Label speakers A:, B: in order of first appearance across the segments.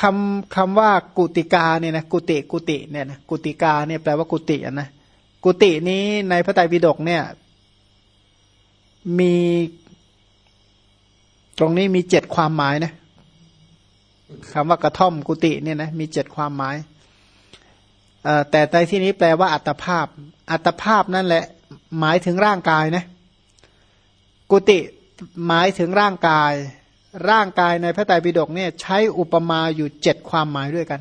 A: คำคำว่ากุติกาเนี่ยนะกุติกุติเนี่ยนะกุติกาเนี่ยแปลว่ากุตินะกุตินี้ในพระไตรปิฎกเนี่ย มีตรงนี้มีเจ็ดความหมายนะคำว่ากระท่อมกุติเนี่ยนะมีเจ็ดความหมายแต่ในที่นี้แปลว่าอัตภาพ อัตภาพนั่นแหละ หมายถึงร่างกายนะกุติหมายถึงร่างกาย ร่างกายในพระไตรปิฎกเนี่ยใช้อุปมาอยู่เจ็ดความหมายด้วยกัน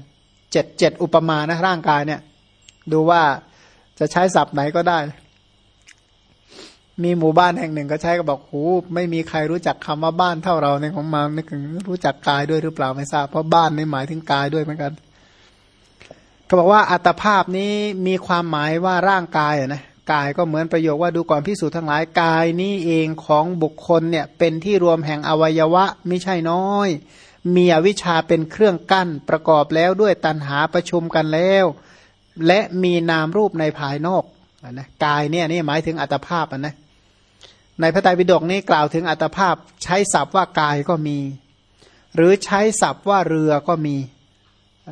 A: เจ็ดเจ็ดอุปมานะร่างกายเนี่ย ดูว่าจะใช้ศัพท์ไหนก็ได้ มีหมู่บ้านแห่งหนึ่งก็ใช้ก็บอกหูไม่มีใครรู้จักคำว่าบ้านเท่าเราในของมาไม่ถึงรู้จักกายด้วยหรือเปล่าไม่ทราบเพราะบ้านในหมายถึงกายด้วยเหมือนกันเขาบอกว่าอัตภาพนี้มีความหมายว่าร่างกายนะ กายก็เหมือนประโยคว่าดูก่อนพิสูจน์ทั้งหลายกายนี้เองของบุคคลเนี่ยเป็นที่รวมแห่งอวัยวะไม่ใช่น้อย มีอวิชชาเป็นเครื่องกั้นประกอบแล้วด้วยตันหาประชุมกันแล้ว และมีนามรูปในภายนอกนะกายเนี่ยนี่หมายถึงอัตภาพนะในพระไตรปิฎกนี้กล่าวถึงอัตภาพใช้ศัพท์ว่ากายก็มี หรือใช้ศัพท์ว่าเรือก็มี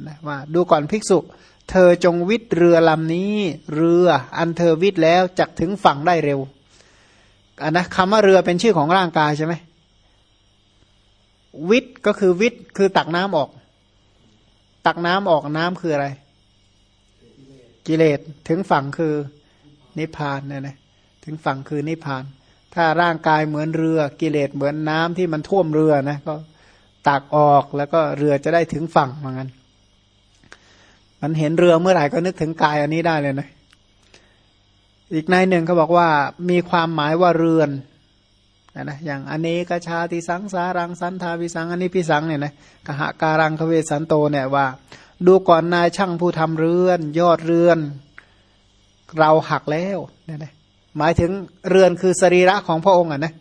A: นะว่าดูก่อนภิกษุ เธอจงวิทย์เรือลำนี้ เรืออันเธอวิทย์แล้วจักถึงฝั่งได้เร็วอันนะคำว่าเรือเป็นชื่อของร่างกายใช่ไหมวิทย์ก็คือวิทย์คือตักน้ำออก ตักน้ำออกน้ำคืออะไร กิเลสถึงฝั่งคือนิพพานเนี่ยนะถึงฝั่งคือนิพพาน ถ้าร่างกายเหมือนเรือกิเลสเหมือนน้ำที่มันท่วมเรือนะก็ตักออกแล้วก็เรือจะได้ถึงฝั่งเหมือนกัน มันเห็นเรือเมื่อไหร่ก็นึกถึงกายอันนี้ได้เลยนะ อีกในหนึ่งเขาบอกว่ามีความหมายว่าเรือนนะนะอย่างอันกชาติสังสารังสันทาวิสังอันนี้พิสังเนี่ยนะกหะการังคเวสันโตเนี่ยว่า ดูก่อนนายช่างผู้ทำเรือน ยอดเรือน เราหักแล้วเนี่ยนะหมายถึงเรือนคือสรีระของพระองค์อะนะ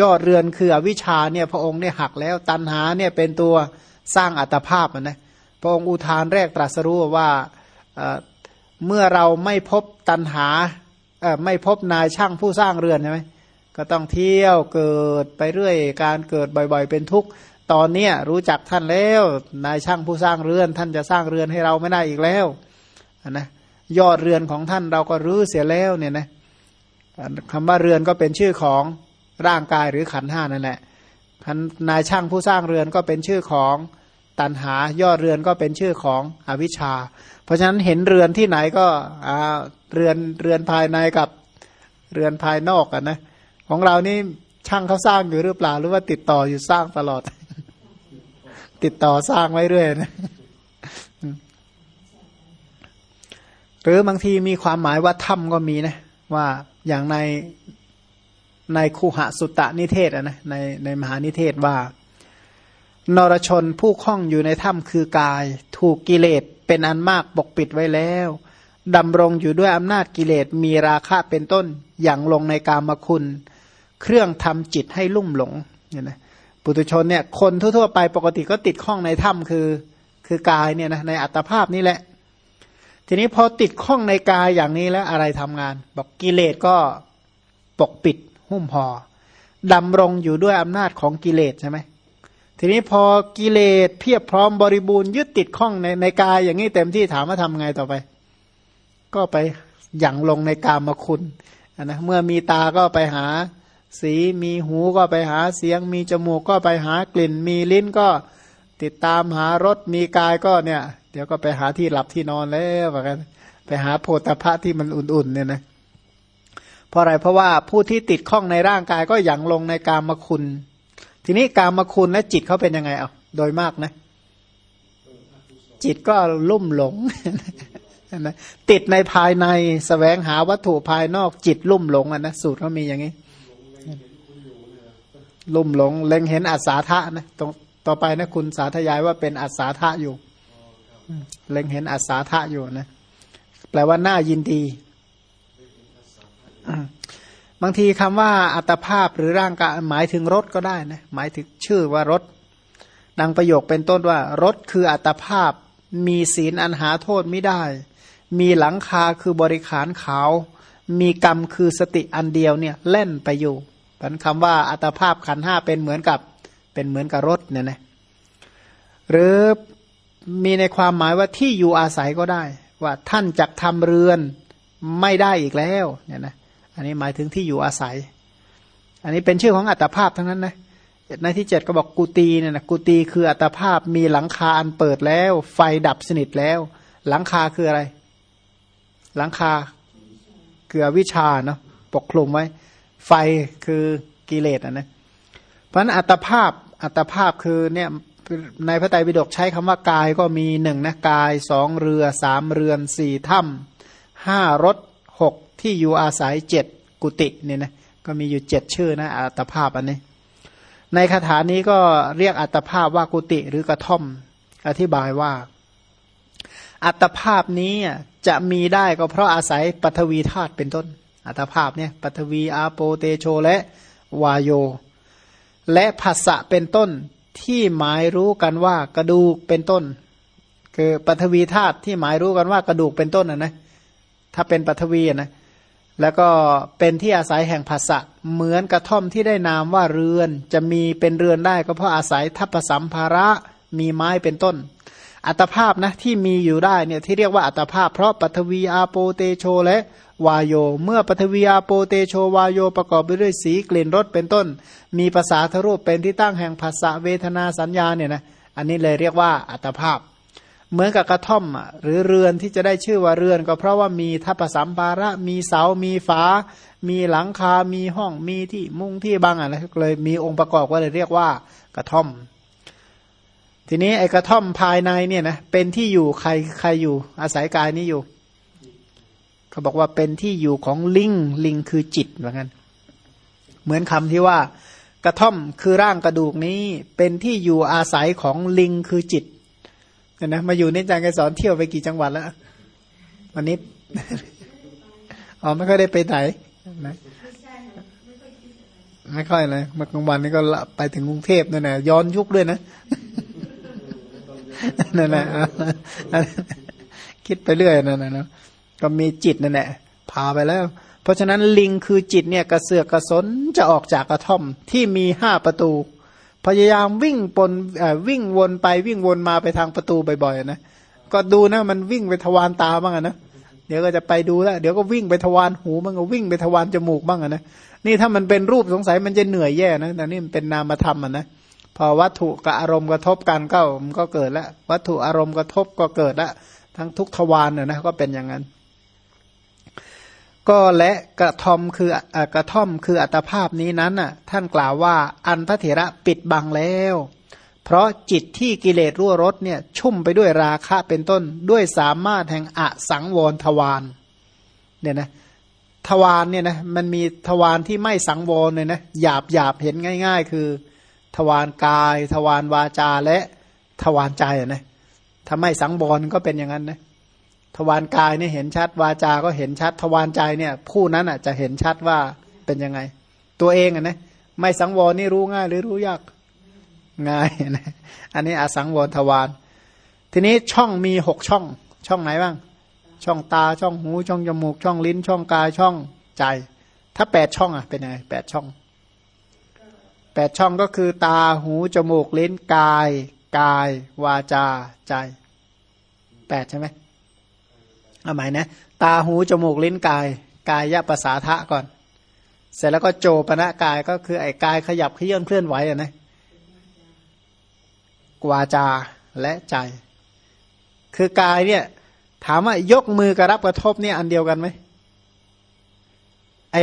A: ยอดเรือนคืออวิชชาเนี่ยพระองค์เนี่ยหักแล้วตันหาเนี่ยเป็นตัวสร้างอัตภาพอะนะ พระองค์อุทานแรกตรัสรู้ว่าเมื่อเราไม่พบตันหาไม่พบนายช่างผู้สร้างเรือนใช่ไหมก็ต้องเที่ยวเกิดไปเรื่อย การเกิดบ่อยๆ เป็นทุกข์ตอนเนี้รู้จักท่านแล้วนายช่างผู้สร้างเรือน ท่านจะสร้างเรือนให้เราไม่ได้อีกแล้วนะยอดเรือนของท่านเราก็รื้เสียแล้วเนี่ยนะคำว่าเรือนก็เป็นชื่อของร่างกายหรือขันห้านั่นแหละนายช่างผู้สร้างเรือนก็เป็นชื่อของ ตันหาย่อเรือนก็เป็นชื่อของอวิชชา เพราะฉะนั้นเห็นเรือนที่ไหนก็เรือนเรือนภายในกับเรือนภายนอกกันนะของเรานี่ช่างเขาสร้างอยู่หรือเปล่า หรือว่าติดต่ออยู่สร้างตลอด ติดต่อสร้างไว้เรื่อยนะหรือบางทีมีความหมายว่าถ้ำก็มีนะว่าอย่างในในคูหสุตตนิเทศนะในในมหานิเทศว่า นรชนผู้คล้องอยู่ในถ้ำคือกาย ถูกกิเลสเป็นอันมากปกปิดไว้แล้วดำรงอยู่ด้วยอำนาจกิเลสมีราคะเป็นต้นอย่างลงในกามคุณ เครื่องทำจิตให้ลุ่มหลงเนี่ยนะปุถุชนเนี่ยคนทั่วๆไปปกติก็ติดข้องในถ้ำคือคือกายเนี่ยนะในอัตภาพนี่แหละ ทีนี้พอติดข้องในกายอย่างนี้แล้วอะไรทำงาน บอกกิเลสก็ปกปิดหุ้มหอ่อดำรงอยู่ด้วยอำนาจของกิเลสใช่ไหม ทีนี้พอกิเลสเพียบพร้อมบริบูรณ์ยึดติดข้องในในกายอย่างนี้เต็มที่ถามว่าทำไงต่อไป ก็ไปหยั่งลงในกามคุณนะเมื่อมีตาก็ไปหาสีมีหูก็ไปหาเสียง มีจมูกก็ไปหากลิ่น มีลิ้นก็ติดตามหารสมีกายก็เนี่ย เดี๋ยวก็ไปหาที่หลับที่นอนแล้วเหมือนกันไปหาโพธพะที่มันอุ่นๆเนี่ยนะเพราะอะไรเพราะว่าผู้ที่ติดข้องในร่างกายก็หยั่งลงในกามคุณ ทีนี้การมาคุณและจิตเขาเป็นยังไงเอาโดยมากนะ จิตก็ลุ่มหลงนะติดในภายในสแสวงหาวัตถุภายนอกจิตลุ่มหลงอะนะสูตรเขามีอย่างนี้ ลุ่มหลง เล็งเห็นอัศาธะนะตรงต่อไปนะคุณสาธยายว่าเป็นอัศาธะอยู่เล็งเห็นอัศาธะอยู่นะแปลว่าน่ายินดี บางทีคำว่าอัตภาพหรือร่างกายหมายถึงรถก็ได้นะหมายถึงชื่อว่ารถดังประโยคเป็นต้นว่ารถคืออัตภาพ มีศีลอันหาโทษไม่ได้ มีหลังคาคือบริขารขาว มีกรรมคือสติอันเดียวเนี่ยเล่นไปอยู่ผันคำว่าอัตภาพขันห้าเป็นเหมือนกับเป็นเหมือนกับรถเนี่ยนะหรือมีในความหมายว่าที่อยู่อาศัยก็ได้ ว่าท่านจักทำเรือนไม่ได้อีกแล้วเนี่ยนะ อันนี้หมายถึงที่อยู่อาศัย อันนี้เป็นชื่อของอัตภาพทั้งนั้นนะในที่เจ็ดก็บอกกุตีเนี่ยนะกุตีคืออัตภาพมีหลังคาอันเปิดแล้ว ไฟดับสนิทแล้ว หลังคาคืออะไร หลังคาเกือวิชาเนาะปกคลุมไว้ ไฟคือกิเลสอะนะเพราะนั้นอัตภาพอัตภาพคือเนี่ยในพระไตรปิฎกใช้คำว่ากายก็มีหนึ่งนะกายสองเรือสามเรือนสี่ถ้ำห้ารถหก ที่อยู่อาศัยเจ็ดกุฏิเนี่ยนะก็มีอยู่เจ็ดชื่อนะอัตภาพอันนี้ ในคาถานี้ก็เรียกอัตภาพว่ากุฏิหรือกระท่อม อธิบายว่า อัตภาพนี้จะมีได้ก็เพราะอาศัยปฐวีธาตุเป็นต้น อัตภาพเนี่ยปฐวีอาโปเตโชและวายโย และภาษะเป็นต้นที่หมายรู้กันว่ากระดูกเป็นต้น คือปฐวีธาตุที่หมายรู้กันว่ากระดูกเป็นต้นนะนะถ้าเป็นปฐวีนะ แล้วก็เป็นที่อาศัยแห่งภาษะเหมือนกระท่อมที่ได้นามว่าเรือน จะมีเป็นเรือนได้ก็เพราะอาศัยทัพสัมภาระมีไม้เป็นต้น อัตภาพนะที่มีอยู่ได้เนี่ยที่เรียกว่าอัตภาพ เพราะปฐวีอาโปเตโชและวายโย เมื่อปฐวีอาโปเตโชวายโยประกอบไปด้วยสีกลิ่นรสเป็นต้น มีภาษาทรูปเป็นที่ตั้งแห่งภาษาเวทนาสัญญาเนี่ยนะอันนี้เลยเรียกว่าอัตภาพ เหมือนกับกระท่อมหรือเรือนที่จะได้ชื่อว่าเรือน ก็เพราะว่ามีทัพสัมภาระ มีเสา มีฝา มีหลังคา มีห้อง มีที่มุ้งที่บังอะไรเลยมีองค์ประกอบก็เลยเรียกว่ากระท่อม ทีนี้ไอ้กระท่อมภายในเนี่ยนะเป็นที่อยู่ใครใครอยู่ อาศัยกายนี้อยู่ เขาบอกว่าเป็นที่อยู่ของลิงลิงคือจิตเหมือนกันเหมือนคำที่ว่ากระท่อมคือร่างกระดูกนี้ เป็นที่อยู่อาศัยของลิงคือจิต นะมาอยู่ในจางไกสอนเที่ยวไปกี่จังหวัดแล้ววันนี้อ๋อไม่ค่อยได้ไปไหนนะไม่ค่อยเลยเมื่อกลางวันนี้ก็ไปถึงกรุงเทพนั่นแหละย้อนยุคด้วยนะนั่นแหละคิดไปเรื่อยนั่นแหละก็มีจิตนั่นแหละพาไปแล้ว เพราะฉะนั้นลิงคือจิตเนี่ยกระเสือกกระสนจะออกจากกระท่อมที่มีห้าประตู พยายามวิ่งปนวิ่งวนไปวิ่งวนมาไปทางประตูบ่อยๆนะก็ดูนะมันวิ่งไปทวารตาบ้างนะเดี๋ยวก็จะไปดูแล้วเดี๋ยวก็วิ่งไปทวารหูมันก็วิ่งไปทวารจมูกบ้างนะนี่ถ้ามันเป็นรูปสงสัยมันจะเหนื่อยแย่นะแต่นี่มันเป็นนามธรรมอะนะพอวัตถุกับอารมณ์กระทบกันก็มันก็เกิดแล้ววัตถุอารมณ์กระทบก็เกิดแล้วทั้งทุกทวารเนี่ยนะก็เป็นอย่างนั้น ก็และกระทอมคือกระท่อมคืออัตภาพนี้นั้นน่ะท่านกล่าวว่าอันพระเถระปิดบังแล้ว เพราะจิตที่กิเลสรั่วรถเนี่ยชุ่มไปด้วยราคะเป็นต้นด้วยสามารถแห่งอสังวรทวารเนี่ยนะทวารเนี่ยนะมันมีทวารที่ไม่สังวรเลยนะหยาบหยาบเห็นง่าย ๆ คือ ทวารกาย ทวารวาจาและทวารใจนะถ้าไม่สังวรก็เป็นอย่างนั้นนะ ทวารกายเนี่ยเห็นชัด วาจาก็เห็นชัด ทวารใจเนี่ยผู้นั้นอะจะเห็นชัดว่าเป็นยังไง ตัวเองอะนะไม่สังวรนี่รู้ง่ายหรือรู้ยากง่ายนะอันนี้อสังวรทวารทีนี้ช่องมีหกช่อง ช่องไหนบ้าง ช่องตาช่องหู ช่องจมูก ช่องลิ้น ช่องกายช่องใจ ถ้าแปดช่องอะเป็นยังไงแปดช่องแปดช่องก็คือตาหูจมูกลิ้นกาย กาย วาจาใจแปดใช่ไหม เอาหมายนะ ตาหูจมูกลิ้นกาย กายยะภาษาทะก่อน เสร็จแล้วก็โจปณะกายก็คือไอ้กายขยับเขยื่นเคลื่อนไหวอะนะวาจาและใจ คือกายเนี่ย ถามว่ายกมือกระรับกระทบเนี่ยอันเดียวกันไหมไอ้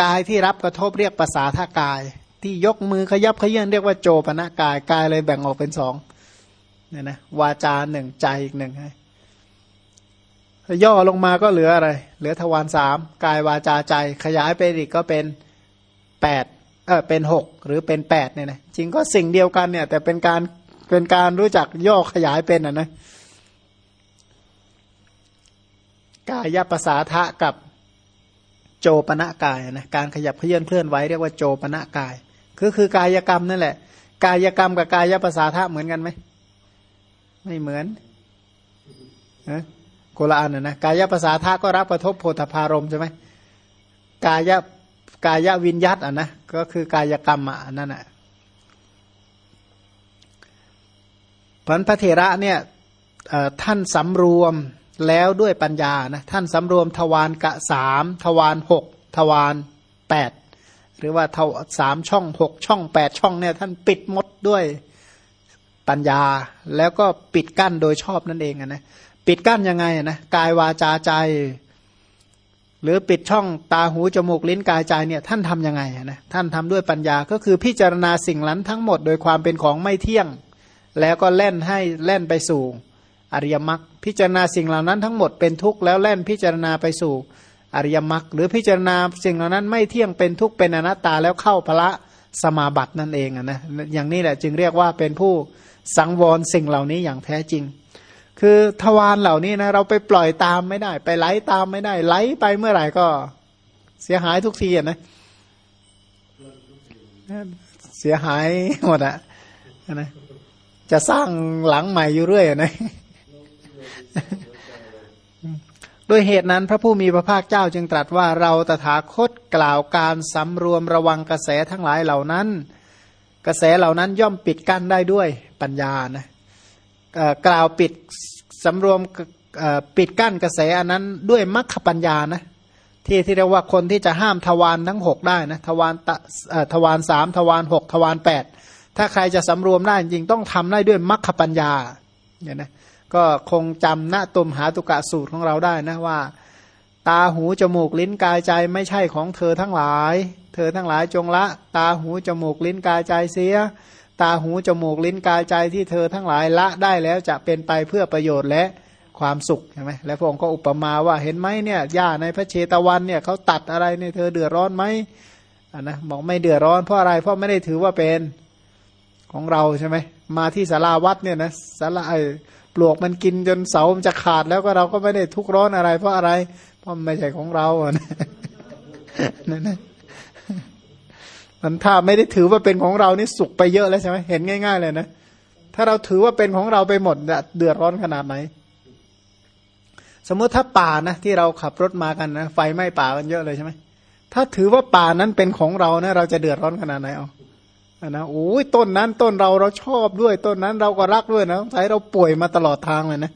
A: กายที่รับกระทบเรียกภาษาทากาย ที่ยกมือขยับขยื่นเรียกว่าโจปณะกายกายเลยแบ่งออกเป็นสองเนี่ยนะวาจาหนึ่งใจอีกหนึ่งให้ ย่อลงมาก็เหลืออะไร เหลือทวารสามกายวาจาใจ ขยายไปอีกก็เป็นแปดเออเป็นหกหรือเป็นแปดเนี่ยนะจริงก็สิ่งเดียวกันเนี่ย แต่เป็นการเป็นการรู้จักย่อขยายเป็นอะนะกายภาษาทะกับโจปณะกายนะการขยับเลื่อนเคลื่อนไหวเรียกว่าโจปณะกาย คือคือกายกรรมนั่นแหละ กายกรรมกับกายภาษาทะเหมือนกันไหมไม่เหมือนนะ โกละอันนะกายภาษาท่าก็รับกระทบโพธพารมใช่ไหมกายกายวิญยัตอะนะก็คือกายกรรมอะนั่นอะพันพระเถระเนี่ยท่านสำรวมแล้วด้วยปัญญานะท่านสำรวมทวารกะสามทวารหกทวารแปดหรือว่าสามช่องหกช่องแปดช่องเนี่ยท่านปิดหมดด้วยปัญญาแล้วก็ปิดกั้นโดยชอบนั่นเองนะ ปิดกั้นยังไงนะกายวาจาใจ หรือปิดช่องตาหูจมูกลิ้นกายใจเนี่ยท่านทํำยังไงนะท่านทำด้วยปัญญาก็คือพิจารณาสิ่งนั้นทั้งหมดโดยความเป็นของไม่เที่ยง แล้วก็เล่นให้เล่นไปสู่อริยมรรคพิจารณาสิ่งเหล่านั้นทั้งหมดเป็นทุกข์แล้วแล่นพิจารณาไปสู่อริยมรรคหรือพิจารณาสิ่งเหล่านั้นไม่เที่ยงเป็นทุกข์เป็นอนัตตาแล้วเข้าพระสมาบัตินั่นเองนะอย่างนี้แหละจึงเรียกว่าเป็นผู้สังวรสิ่งเหล่านี้อย่างแท้จริง คือทวารเหล่านี้นะเราไปปล่อยตามไม่ได้ ไปไหลตามไม่ได้ไหลไปเมื่อไหร่ก็ เสียหายทุกทีนะเสียหายหมดอะนะจะสร้างหลังใหม่อยู่เรื่อยนะโดยเหตุนั้นพระผู้มีพระภาคเจ้าจึงตรัสว่าเราตถาคตกล่าวการสำรวมระวังกระแสทั้งหลายเหล่านั้น กระแสเหล่านั้นย่อมปิดกั้นได้ด้วยปัญญานะ กล่าวปิดสำรวมปิดกั้นกระแสอันนั้นด้วยมรรคปัญญานะที่ที่เรียกว่าคนที่จะห้ามทวารทั้งหกได้นะทวารทวารสามทวารหกทวารแปดถ้าใครจะสำรวมได้จริงต้องทำได้ด้วยมรรคปัญญาเนี่ยนะก็คงจำณตุมหาตุกะสูตรของเราได้นะว่า ตาหูจมูกลิ้นกายใจไม่ใช่ของเธอทั้งหลาย เธอทั้งหลายจงละ ตาหูจมูกลิ้นกายใจเสีย ตาหูจมูกลิ้นกายใจที่เธอทั้งหลายละได้แล้วจะเป็นไปเพื่อประโยชน์และความสุขใช่ไหมแล้วพระองค์ก็อุปมาว่าเห็นไหมเนี่ยหญ้าในพระเชตวันเนี่ยเขาตัดอะไรในเธอเดือดร้อนไหมอ่านะบอกไม่เดือดร้อนเพราะอะไรเพราะไม่ได้ถือว่าเป็นของเราใช่ไหมมาที่สาราวัดเนี่ยนะสาราปลวกมันกินจนเสามันจะขาดแล้วก็เราก็ไม่ได้ทุกร้อนอะไร เพราะอะไร เพราะไม่ใช่ของเราอะนะ มันถ้าไม่ได้ถือว่าเป็นของเรานี่สุกไปเยอะแล้วใช่ไหมเห็นง่าย ๆ เลยนะถ้าเราถือว่าเป็นของเราไปหมดเดือดร้อนขนาดไหน สมมติถ้าป่านะที่เราขับรถมากันนะไฟไหม้ป่ากันเยอะเลยใช่ไหมถ้าถือว่าป่านั้นเป็นของเรานะเราจะเดือดร้อนขนาดไหนเอานะโอ้ยต้นนั้นต้นเราเราชอบด้วยต้นนั้นเราก็รักด้วยนะใช้เราป่วยมาตลอดทางเลยนะ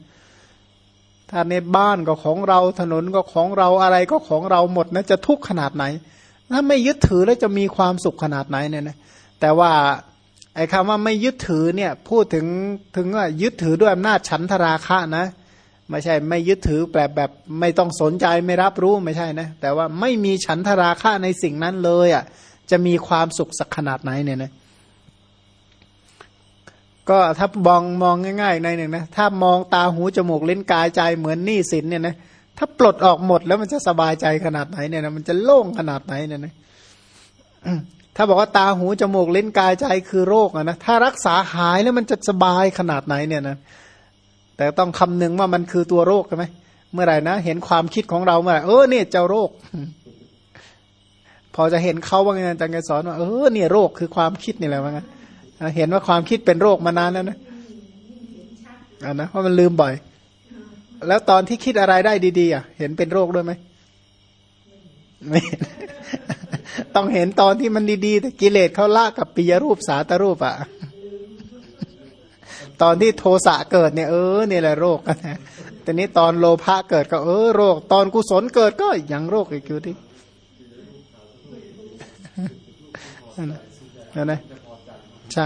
A: ถ้าในบ้านก็ของเราถนนก็ของเราอะไรก็ของเราหมดนะจะทุกข์ขนาดไหน ถ้าไม่ยึดถือแล้วจะมีความสุขขนาดไหนเนี่ยนะแต่ว่าไอ้คำว่าไม่ยึดถือเนี่ยพูดถึงถึงว่ายึดถือด้วยอำนาจฉันทราคะนะ ไม่ใช่ไม่ยึดถือแบบแบบไม่ต้องสนใจไม่รับรู้ไม่ใช่นะ แต่ว่าไม่มีฉันทราคะในสิ่งนั้นเลยอะ่ะจะมีความสุขสักขนาดไหนเนี่ยนะก็ถ้ามองมองง่ายๆในหนึ่งนะถ้ามองตาหูจมูกลิ้นกายใจเหมือนหนี้สินเนี่ยนะ ถ้าปลดออกหมดแล้วมันจะสบายใจขนาดไหนเนี่ยนะมันจะโล่งขนาดไหนเนี่ยนะถ้าบอกว่าตาหูจมูกลิ้นกายใจคือโรคอะนะถ้ารักษาหายแล้วมันจะสบายขนาดไหนเนี่ยนะแต่ต้องคำนึงว่ามันคือตัวโรคใช่ไหมเมื่อไหร่นะเห็นความคิดของเราเมื่อไหร่เออเนี่ยเจ้าโรค พอจะเห็นเขาว่าไงอาจารย์สอนว่าเออเนี่ยโรคคือความคิดนี่แหละว่าไงเห็นว่าความคิดเป็นโรคมานานแล้วนะอันนะเพราะมันลืมบ่อย แล้วตอนที่คิดอะไรได้ดีๆอะเห็นเป็นโรคด้วยไหมไม่ต้องเห็นตอนที่มันดีๆแต่กิเลสเขาละกับปิยรูปสาตรูปอะ ตอนที่โทสะเกิดเนี่ยเออเนี่ยแหละโรคนะแต่นี้ตอนโลภะเกิดก็เออโรค ตอนกุศลเกิดก็ยังโรคอีกอยู่ที่นั่นนะใช่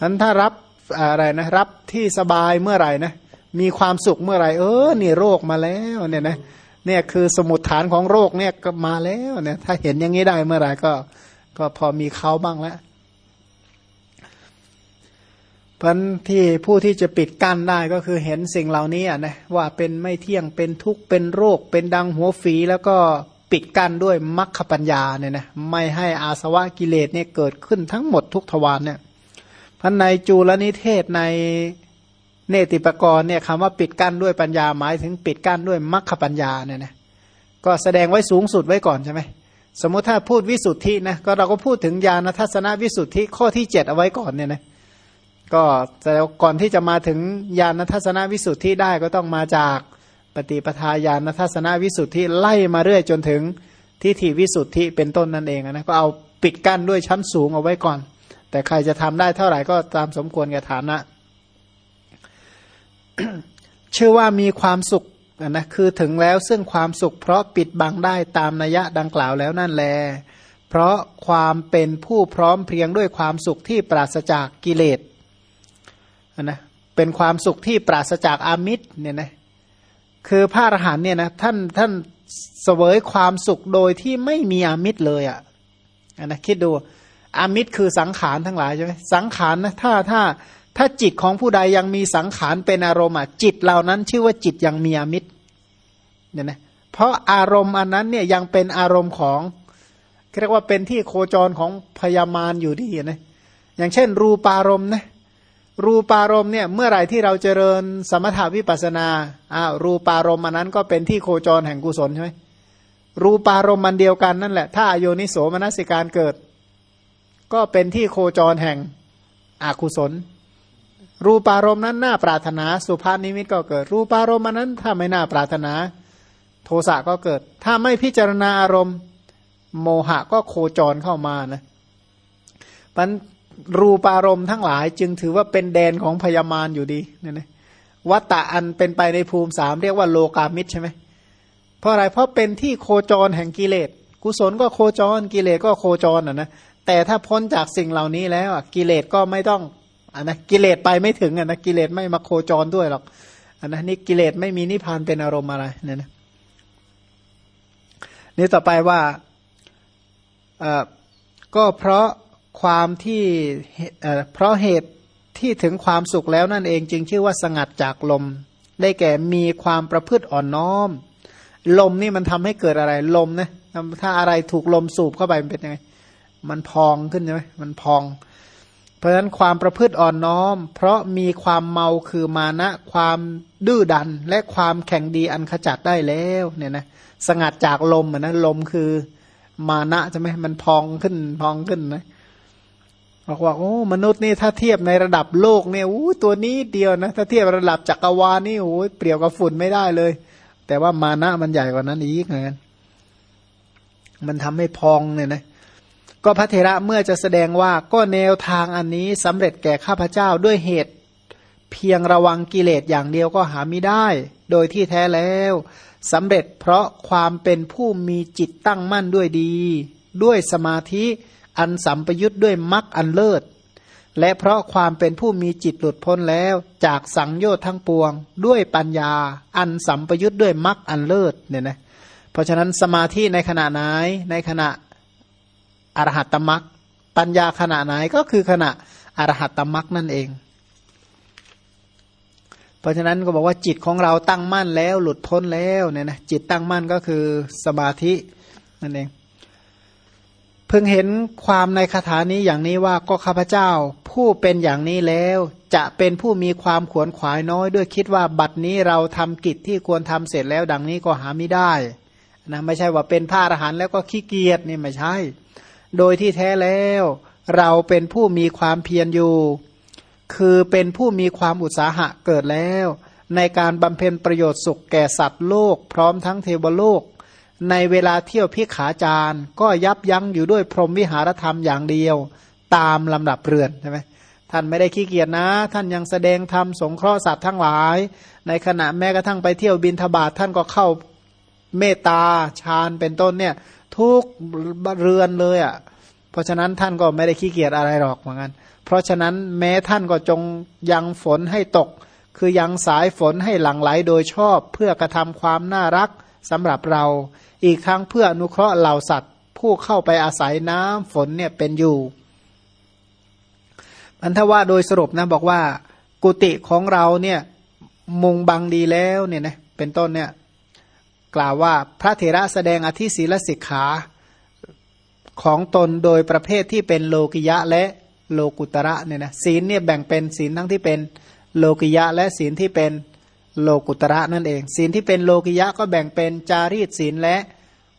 A: นั้นถ้ารับอะไรนะ รับที่สบายเมื่อไหร่นะ มีความสุขเมื่อไหร่เออนี่โรคมาแล้วเนี่ยนะเนี่ยคือสมุดฐานของโรคเนี่ยก็มาแล้วเนี่ยถ้าเห็นอย่างนี้ได้เมื่อไหร่ก็ ก็พอมีเขาบ้างแล้วพันที่ผู้ที่จะปิดกั้นได้ก็คือเห็นสิ่งเหล่านี้นะว่าเป็นไม่เที่ยงเป็นทุกข์เป็นโรค เป็นดังหัวฝีแล้วก็ปิดกั้นด้วยมรรคปัญญาเนี่ยนะไม่ให้อาสวะกิเลสเนี่ยเกิดขึ้นทั้งหมดทุกทวารเนี่ยพันในจูลนิเทศใน เนติปกรณ์เนี่ยคำว่าปิดกั้นด้วยปัญญาหมายถึงปิดกั้นด้วยมรรคปัญญาเนี่ยนะก็แสดงไว้สูงสุดไว้ก่อนใช่ไหมสมมุติถ้าพูดวิสุทธินะก็เราก็พูดถึงญาณทัศนวิสุทธิข้อที่เจ็ดเอาไว้ก่อนเนี่ยนะก็แต่ก่อนที่จะมาถึงญาณทัศนวิสุทธิได้ก็ต้องมาจากปฏิปทาญาณทัศนวิสุทธิไล่มาเรื่อยจนถึงทิฏฐิวิสุทธิเป็นต้นนั่นเองนะก็เอาปิดกั้นด้วยชั้นสูงเอาไว้ก่อน แต่ใครจะทำได้เท่าไหร่ก็ตามสมควรแก่ฐานะ ชื่อว่ามีความสุขนะคือถึงแล้วซึ่งความสุขเพราะปิดบังได้ตามนัยยะดังกล่าวแล้วนั่นแล เพราะความเป็นผู้พร้อมเพรียงด้วยความสุขที่ปราศจากกิเลสนะเป็นความสุขที่ปราศจากอามิตรเนี่ยนะคือพระอรหันเนี่ยนะท่านท่านเสวยความสุขโดยที่ไม่มีอามิตรเลยอะ่ะนะคิดดูอามิตรคือสังขารทั้งหลายใช่ไหมสังขารนะถ้าถ้า ถ้าจิตของผู้ใดยังมีสังขารเป็นอารมณ์จิตเหล่านั้นชื่อว่าจิตยังมีอมิตรเนี่ยนะเพราะอารมณ์อันนั้นเนี่ยยังเป็นอารมณ์ของเรียกว่าเป็นที่โคจรของพยามารอยู่ดีนะอย่างเช่น รูปารมณ์นะรูปารมณ์เนี่ยเมื่อไหร่ที่เราเจริญสมถาวิปัสนาอ้าวรูปารมณ์อันนั้นก็เป็นที่โคจรแห่งกุศลใช่ไหมรูปารมณ์มันเดียวกันนั่นแหละ ถ้าโยนิโสมนสิการเกิด ก็เป็นที่โคจรแห่งอกุศล รูปารมณ์นั้นน่าปรารถนา สุภาพนิมิตก็เกิด รูปารมณ์นั้นถ้าไม่น่าปรารถนา โทสะก็เกิด ถ้าไม่พิจารณาอารมณ์ โมหะก็โคจรเข้ามานะมันรูปารมณ์ทั้งหลายจึงถือว่าเป็นแดนของพยามารอยู่ดีเนี่ยนะวัตตะอันเป็นไปในภูมิสามเรียกว่าโลกามิตรใช่ไหมเพราะอะไรเพราะเป็นที่โคจรแห่งกิเลส กุศลก็โคจร กิเลสก็โคจรอะนะแต่ถ้าพ้นจากสิ่งเหล่านี้แล้วกิเลสก็ไม่ต้อง อันนะกิเลสไปไม่ถึงอะนะกิเลสไม่มาโคจรด้วยหรอกอันนะนี่กิเลสไม่มีนิพพานเป็นอารมณ์อะไรเนี่ยนะนี่ต่อไปว่าเอ่อก็เพราะความที่เพราะเหตุที่ถึงความสุขแล้วนั่นเองจึงชื่อว่าสงัดจากลม ได้แก่มีความประพฤติอ่อนน้อม ลมนี่มันทำให้เกิดอะไรลมนะถ้าอะไรถูกลมสูบเข้าไปมันเป็นยังไง มันพองขึ้นใช่ไหมมันพอง เพราะฉะนั้นความประพฤติอ่อนน้อม เพราะมีความเมาคือมานะความดื้อดันและความแข่งดีอันขจัดได้แล้วเนี่ยนะสงัดจากลมเหมือนนะลมคือมานะใช่ไหมมันพองขึ้นพองขึ้นนะบอกว่าโอ้มนุษย์นี่ถ้าเทียบในระดับโลกเนี่ยอู้ตัวนี้เดียวนะถ้าเทียบระดับจักรวาลนี่โอ้เปรียบกับฝุ่นไม่ได้เลย แต่ว่ามานะมันใหญ่กว่านั้นอีกเหมือนกันมันทำให้พองเนี่ยนะ ก็พระเทระเมื่อจะแสดงว่าก็แนวทางอันนี้สำเร็จแก่ข้าพเจ้าด้วยเหตุ เพียงระวังกิเลสอย่างเดียวก็หาไม่ได้ โดยที่แท้แล้วสำเร็จเพราะความเป็นผู้มีจิตตั้งมั่นด้วยดี ด้วยสมาธิอันสัมปยุทธ์ด้วยมรรคอันเลิศ และเพราะความเป็นผู้มีจิตหลุดพ้นแล้วจากสังโยชน์ทั้งปวง ด้วยปัญญา อันสัมปยุทธ์ด้วยมรรคอันเลิศเนี่ยนะเพราะฉะนั้นสมาธิในขณะไหนในขณะ อรหัตตมรรคปัญญาขณะไหนก็คือขณะอรหัตตมรรคนั่นเอง เพราะฉะนั้นก็บอกว่าจิตของเราตั้งมั่นแล้วหลุดพ้นแล้วเนี่ยนะจิตตั้งมั่นก็คือสมาธินั่นเองเพิ่งเห็นความในคาถานี้อย่างนี้ว่าก็ข้าพเจ้า ผู้เป็นอย่างนี้แล้วจะเป็นผู้มีความขวนขวายน้อย ด้วยคิดว่าบัดนี้เราทำกิจที่ควรทำเสร็จแล้ว ดังนี้ก็หาไม่ได้นะไม่ใช่ว่าเป็นพระอรหันต์แล้วก็ขี้เกียจนี่ไม่ใช่ โดยที่แท้แล้ว เราเป็นผู้มีความเพียรอยู่ คือเป็นผู้มีความอุตสาหะเกิดแล้ว ในการบำเพ็ญประโยชน์สุขแก่สัตว์โลก พร้อมทั้งเทวโลก ในเวลาเที่ยวพิขาจารก็ยับยั้งอยู่ด้วยพรหมวิหารธรรมอย่างเดียว ตามลำดับเรือนใช่ไหมท่านไม่ได้ขี้เกียจนะ ท่านยังแสดงธรรมสงเคราะห์สัตว์ทั้งหลาย ในขณะแม้กระทั่งไปเที่ยวบินทบาทท่านก็เข้าเมตตาฌานเป็นต้นเนี่ย ทุกเรือนเลยอะ่ะ เพราะฉะนั้นท่านก็ไม่ได้ขี้เกียจอะไรหรอกเหมือนกันเพราะฉะนั้นแม้ท่านก็จงยังฝนให้ตก คือยังสายฝนให้หลั่งไหลโดยชอบ เพื่อกระทำความน่ารักสำหรับเรา อีกทั้งเพื่ออนุเคราะห์เหล่าสัตว์ ผู้เข้าไปอาศัยน้ำฝนเนี่ยเป็นอยู่พันธว่าโดยสรุปนะบอกว่า กุติของเราเนี่ยมุงบังดีแล้วเนี่ยนะเป็นต้นเนี่ย กล่าวว่าพระเถระแสดงอธิศีลสิกขาของตนโดยประเภทที่เป็นโลกิยะและโลกุตระเนี่ยนะศีลเนี่ยแบ่งเป็นศีลทั้งที่เป็นโลกิยะและศีลที่เป็นโลกุตระนั่นเอง ศีลที่เป็นโลกิยะก็แบ่งเป็นจารีตศีลและ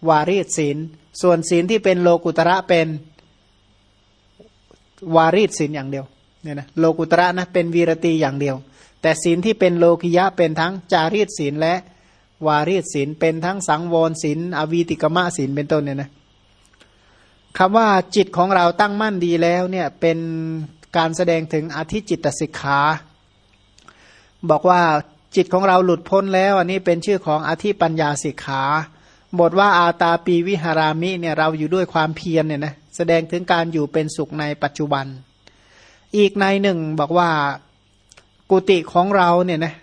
A: วารีตศีล ส่วนศีลที่เป็นโลกุตระเป็นวารีตศีลอย่างเดียวเนี่ยนะโลกุตระนะเป็นวีรตีอย่างเดียว แต่ศีลที่เป็นโลกิยะเป็นทั้งจารีตศีลและ วารีศีลเป็นทั้งสังวรศีลอวีติกมะศีลเป็นต้นเนี่ยนะคำว่าจิตของเราตั้งมั่นดีแล้วเนี่ยเป็นการแสดงถึงอธิจิตสิกขาบอกว่าจิตของเราหลุดพ้นแล้วอันนี้เป็นชื่อของอธิปัญญาสิกขาบทว่าอาตาปีวิหารามิเนี่ยเราอยู่ด้วยความเพียรเนี่ยนะแสดงถึงการอยู่เป็นสุขในปัจจุบัน อีกในหนึ่งบอกว่ากุฏิของเราเนี่ยนะ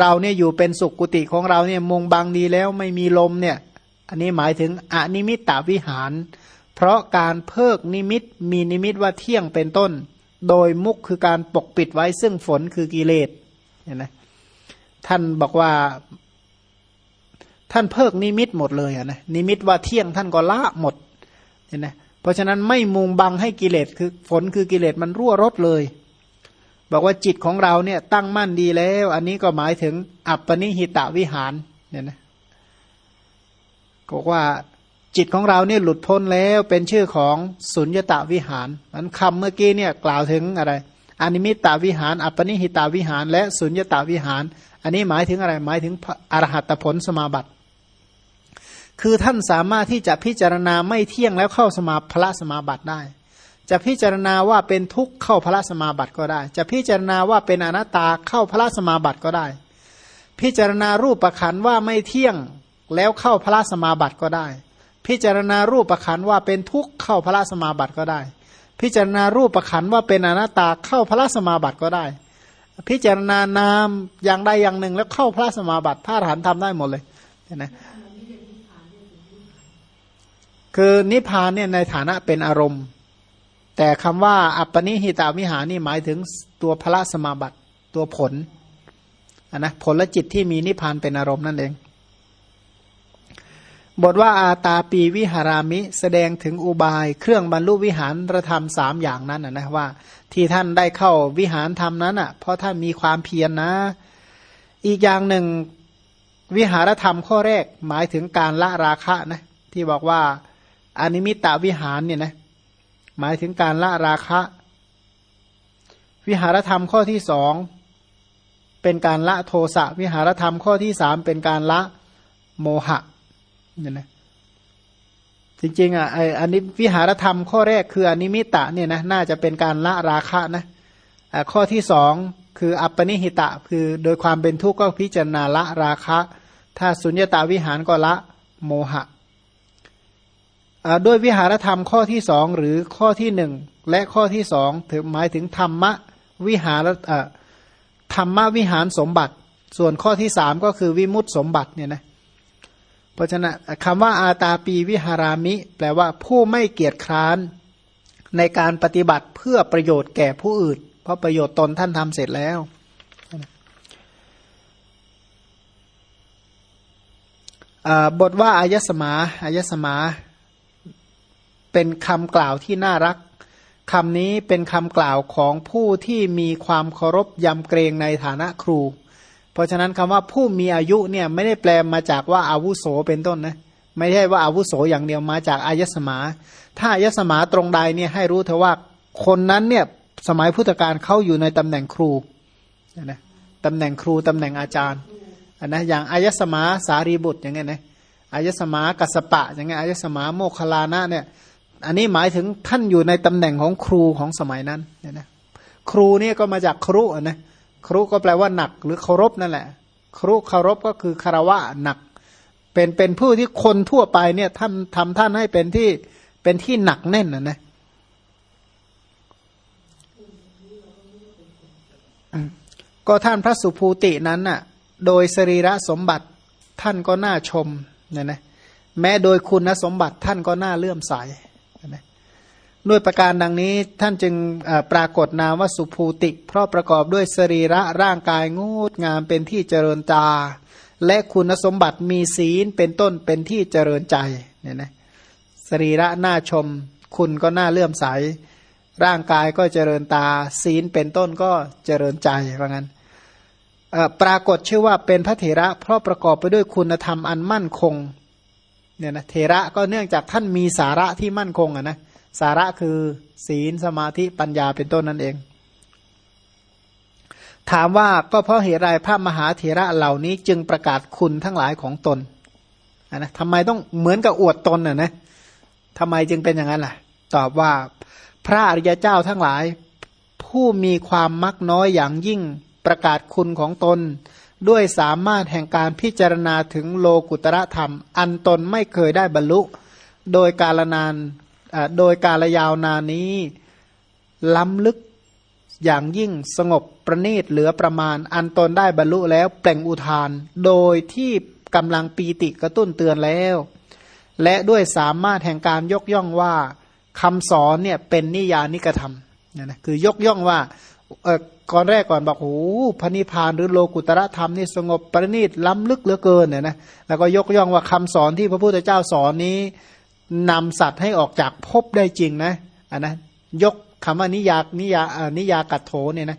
A: เราเนี่ยอยู่เป็นสุขกุฏิของเราเนี่ยมุงบังดีแล้วไม่มีลมเนี่ย อันนี้หมายถึงอนิมิตตวิหาร เพราะการเพิกนิมิตมีนิมิตว่าเที่ยงเป็นต้น โดยมุกคือการปกปิดไว้ซึ่งฝนคือกิเลสเห็นไหมท่านบอกว่า ท่านเพิกนิมิตหมดเลยนะนิมิตว่าเที่ยงท่านก็ละหมดเห็นไหมเพราะฉะนั้นไม่มุงบังให้กิเลสคือฝนคือกิเลสมันรั่วรดเลย บอกว่าจิตของเราเนี่ยตั้งมั่นดีแล้ว อันนี้ก็หมายถึงอัปปนิหิตะวิหารเนี่ยนะบอกว่าจิตของเราเนี่ยหลุดพ้นแล้วเป็นชื่อของสุญญตาวิหารมันคำเมื่อกี้เนี่ยกล่าวถึงอะไรอนิมิตตาวิหาร อัปปนิหิตาวิหาร และสุญญตาวิหาร อันนี้หมายถึงอะไรหมายถึงอรหัตผลสมาบัติ คือท่านสามารถที่จะพิจารณาไม่เที่ยงแล้วเข้าสมาพระสมาบัติได้ จะพิจารณาว่าเป็นทุกข์เข้าพระสมาบัติก็ได้ จะพิจารณาว่าเป็นอนัตตาเข้าพระสมาบัติก็ได้ พิจารณารูปประคันว่าไม่เที่ยงแล้วเข้าพระสมาบัติก็ได้ พิจารณารูปประคันว่าเป็นทุกข์เข้าพระสมาบัติก็ได้ พิจารณารูปประคันว่าเป็นอนัตตาเข้าพระสมาบัติก็ได้ พิจารณานามอย่างใดอย่างหนึ่งแล้วเข้าพระสมาบัติพระอรหันต์ทำได้หมดเลยนะคือนิพพานเนี่ยในฐานะเป็นอารมณ์ แต่คำว่าอัปปนิหิตาวิหานี่หมายถึงตัวพระสมาบัติตัวผลนนะผลและจิตที่มีนิพพานเป็นอารมณ์นั่นเอง บทว่าอาตาปีวิหารามิแสดงถึงอุบาย เครื่องบรรลุวิหารธรรมสามอย่างนั้นนะว่า ที่ท่านได้เข้าวิหารธรรมนั้นอะ เพราะท่านมีความเพียรนนะ อีกอย่างหนึ่งวิหารธรรมข้อแรกหมายถึงการละราคะนะที่บอกว่าอนิมิตตวิหารเนี่ยนะ หมายถึงการละราคะ วิหารธรรมข้อที่สองเป็นการละโทสะวิหารธรรมข้อที่สามเป็นการละโมหะเนี่ยนะจริงๆอะไออันนี้วิหารธรรมข้อแรกคืออนิมิตะเนี่ยนะน่าจะเป็นการละราคะนะข้อที่สองคืออัปปนิหิตะ คือโดยความเป็นทุกข์ก็พิจารณาละราคะ ถ้าสุญญตาวิหารก็ละโมหะ ด้วยวิหารธรรมข้อที่สองหรือข้อที่หนึ่งและข้อที่สองถึงหมายถึงธรรมะวิหารธรรมวิหารสมบัติ ส่วนข้อที่สามก็คือวิมุตสมบัติเนี่ยนะเพราะฉะนั้นคำว่าอาตาปีวิหารามิ แปลว่าผู้ไม่เกียจคร้านในการปฏิบัติเพื่อประโยชน์แก่ผู้อื่น เพราะประโยชน์ตนท่านทำเสร็จแล้ว บทว่าอายสมาอายสมา เป็นคำกล่าวที่น่ารักคำนี้เป็นคำกล่าวของผู้ที่มีความเคารพยำเกรงในฐานะครู เพราะฉะนั้นคำว่าผู้มีอายุเนี่ยไม่ได้แปลมาจากว่าอาวุโสเป็นต้นนะไม่ใช่ว่าอาวุโสอย่างเดียวมาจากอายสมา ถ้าอายสมาตรงใดเนี่ยให้รู้เถอะว่าคนนั้นเนี่ยสมัยพุทธกาลเขาอยู่ในตำแหน่งครูนะตำแหน่งครูตำแหน่งอาจารย์นนะอย่างอายสมาสารีบุตรอย่างเงี้ยนะอายสมากัสปะอย่างเงี้ยอายสมาโมคลานะเนี่ย อันนี้หมายถึงท่านอยู่ในตำแหน่งของครูของสมัยนั้นเนี่ยนะครูเนี่ยก็มาจากครุนะครุก็แปลว่าหนักหรือเคารพนั่นแหละ ครุเคารพก็คือคารวะหนัก เป็นเป็นผู้ที่คนทั่วไปเนี่ยท่านทำท่านให้เป็นที่เป็นที่หนักแน่นนะนะก็ท่านพระสุภูตินั้นน่ะ โดยสรีระสมบัติท่านก็น่าชมเนี่ยนะแม้โดยคุณสมบัติท่านก็น่าเลื่อมใส ด้วยประการดังนี้ท่านจึงปรากฏนามว่าสุภูติ เพราะประกอบด้วยสรีระร่างกายงดงามเป็นที่เจริญตา และคุณสมบัติมีศีลเป็นต้นเป็นที่เจริญใจเนี่ยนะสรีระน่าชม คุณก็น่าเลื่อมใส ร่างกายก็เจริญตา ศีลเป็นต้นก็เจริญใจว่างั้นปรากฏชื่อว่าเป็นพระเถระ เพราะประกอบไปด้วยคุณธรรมอันมั่นคงเนี่ยนะเถระก็เนื่องจากท่านมีสาระที่มั่นคงอะนะ สาระคือ ศีลสมาธิปัญญาเป็นต้นนั่นเอง ถามว่าก็เพราะเหตุไรพระมหาเถระเหล่านี้จึงประกาศคุณทั้งหลายของตนนะทำไมต้องเหมือนกับอวดตนน่ะนะทำไมจึงเป็นอย่างนั้นล่ะ ตอบว่าพระอริยเจ้าทั้งหลาย ผู้มีความมักน้อยอย่างยิ่งประกาศคุณของตน ด้วยสามารถแห่งการพิจารณาถึงโลกุตระธรรม อันตนไม่เคยได้บรรลุ โดยกาลนาน โดยกาลยาวนานนี้ ล้ำลึกอย่างยิ่งสงบประณีตเหลือประมาณ อันตนได้บรรลุแล้วเปล่งอุทาน โดยที่กำลังปีติกระตุ้นเตือนแล้ว และด้วยสามารถแห่งการยกย่องว่าคำสอนเนี่ยเป็นนิยานิกระทำเนี่ยนะคือยกย่องว่าเออก่อนแรกก่อนบอกโอ้พระนิพพานหรือโลกุตระธรรมนี่สงบประณีตล้ำลึกเหลือเกินเนี่ยนะแล้วก็ยกย่องว่าคำสอนที่พระพุทธเจ้าสอนนี้ นำสัตว์ให้ออกจากภพได้จริงนะอันนะยกคำว่านิยานิยานิยากัตโถเนี่ยนะ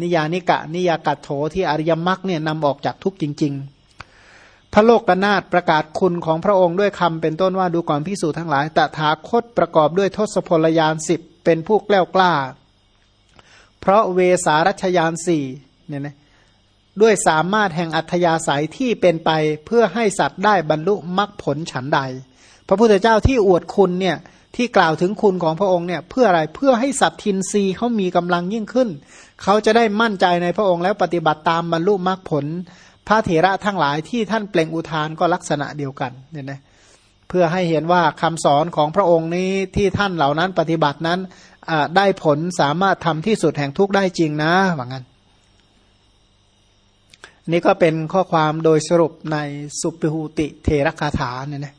A: นิยานิกะ นิยากัตโถที่อริยมรรคเนี่ยนำออกจากทุกจริง ๆ พระโลกนาถประกาศคุณของพระองค์ด้วยคำเป็นต้นว่าดูก่อนพิสูจน์ทั้งหลายตถาคตประกอบด้วยทศพลยานสิบเป็นผู้แกล้วกล้า เพราะเวสารัชยานสี่เนี่ยนะด้วยสามารถแห่งอัธยาศัยที่เป็นไปเพื่อให้สัตว์ได้บรรลุมรรคผลฉันใด พระพุทธเจ้าที่อวดคุณเนี่ยที่กล่าวถึงคุณของพระองค์เนี่ยเพื่ออะไรเพื่อให้สัตทินรีเขามีกำลังยิ่งขึ้น เขาจะได้มั่นใจในพระองค์แล้วปฏิบัติตามบรรลุมรรคผล พระเถระทั้งหลายที่ท่านเปล่งอุทานก็ลักษณะเดียวกันเนี่ยนะเพื่อให้เห็นว่าคำสอนของพระองค์นี้ที่ท่านเหล่านั้นปฏิบัตินั้นได้ผลสามารถทำที่สุดแห่งทุกได้จริงนะว่างั้นนี่ก็เป็นข้อความโดยสรุปในสุปิหูติเทระคาถาเนี่ยนะ